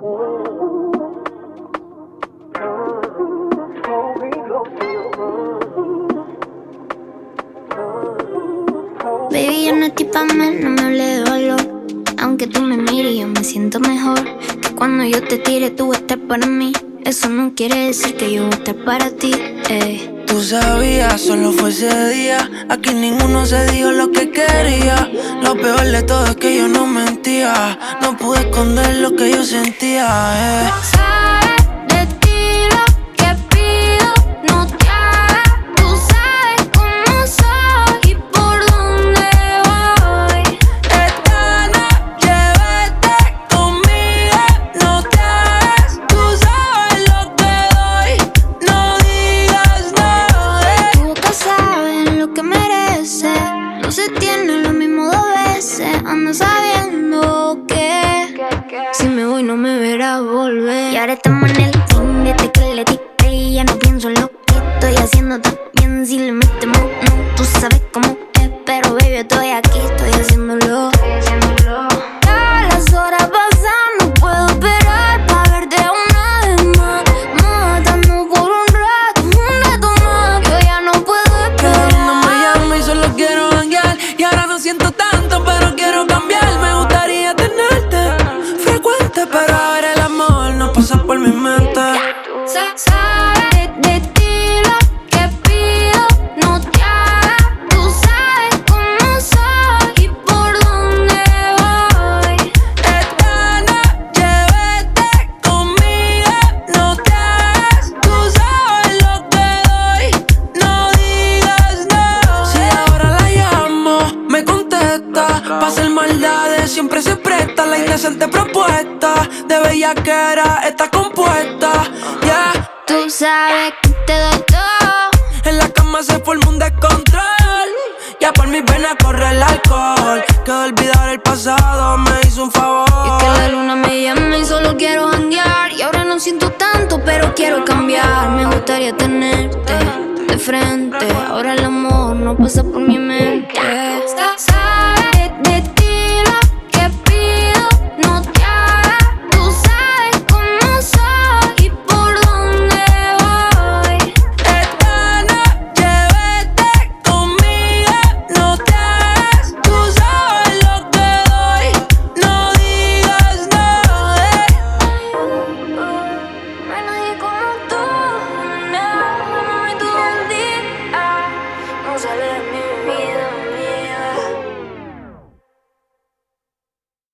Baby, yo no estoy pa' más, no me hable de valor. Aunque tú me mires, yo me siento mejor. Que cuando yo te tire, tú vas a estar para mí. Eso no quiere decir que yo voy a estar para ti, eh tú sabías, solo fue ese día. Aquí ninguno se dijo lo que quería. Lo peor de todo es que yo no mentía. No pude esconder lo que yo sentía. Eh. sabiendo que, si me voy no me verás volver. Y ahora estamos en el fin este que le di play, ya no pienso en lo que estoy haciendo también si le metemos no, tú sabes cómo es, pero baby estoy aquí, estoy haciéndolo. Todas las horas pasan, no puedo esperar para verte una vez más, matando por un rato, un rato más. Yo ya no puedo esperar. No me llama y solo quiero hangar y ahora no siento tan siempre se presta la indecente propuesta de bellaquera está compuesta. Yeah. Tú sabes que te doy todo. En la cama se forma un descontrol. Ya por mis venas corre el alcohol. Que olvidar el pasado me hizo un favor. Y es que la luna me llama y solo quiero janguear. Y ahora no siento tanto, pero quiero cambiar. Me gustaría tenerte de frente. Ahora el amor no pasa por mi mente. telling me.